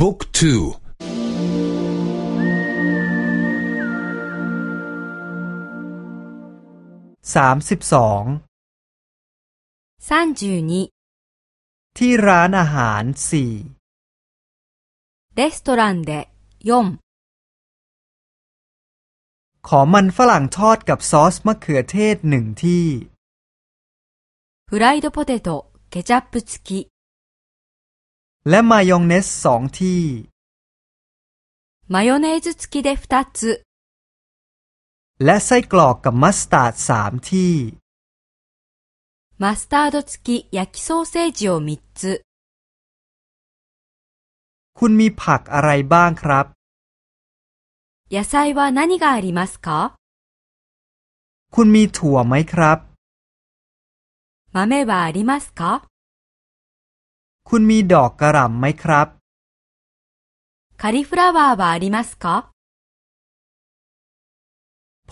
บุ๊กทูสามสิบสองที่ร้านอาหารสี่レストランで4ขอมันฝรั่งทอดกับซอสมะเขือเทศหนึ่งที่フライドポテトケチャップ付き และมายองเนสสองที่マヨネーズ付きで2つและไส้กรอกกับมัสตาร์ดสามที่マスタード付き焼きソーセージを3つคุณมีผักอะไรบ้างครับ野菜は何がありますかคุณมีถั่วไหมครับ豆はありますか คุณมีดอกกระหล่ำไหมครับカリフラワーはありますか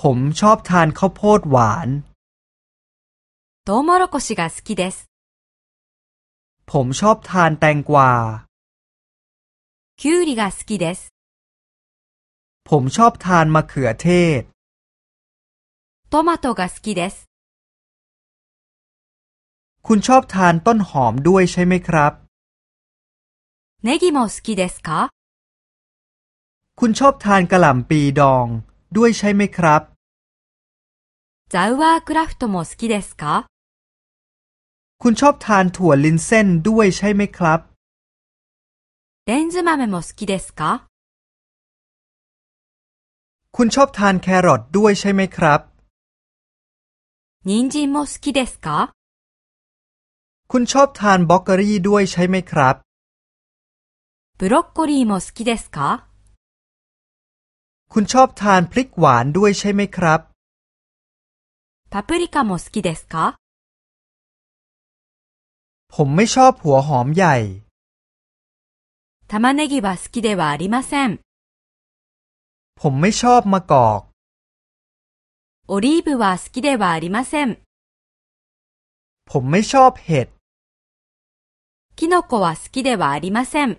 ผมชอบทานข้าวโพดหวานトウモロコシが好きです。ผมชอบทานแตงกวาキュウリが好きです。ผมชอบทานมะเขือเทศトマトが好きです。คุณชอบทานต้นหอมด้วยใช่ไหมครับ ネギも好きですかคุณชอบทานกระหล่ำปีดองด้วยใช่ไหมครับザウワークラフトも好きですかคุณชอบทานถั่วลินเส้นด้วยใช่ไหมครับレンズ豆も好きですかคุณชอบทานแครอทด้วยใช่ไหมครับ人参も好きですかคุณชอบทานบล็อกเกอรี่ด้วยใช่ไหมครับ ブロッコリーも好きですかคุณชอบทานพริกหวานด้วยใช่ไหมครับパプリカも好きですかผมไม่ชอบหัวหอมใหญ่玉ねぎは好きではありませんผมไม่ชอบมะกอกオリーブは好きではありませんผมไม่ชอบเห็ดキノコは好きではありません。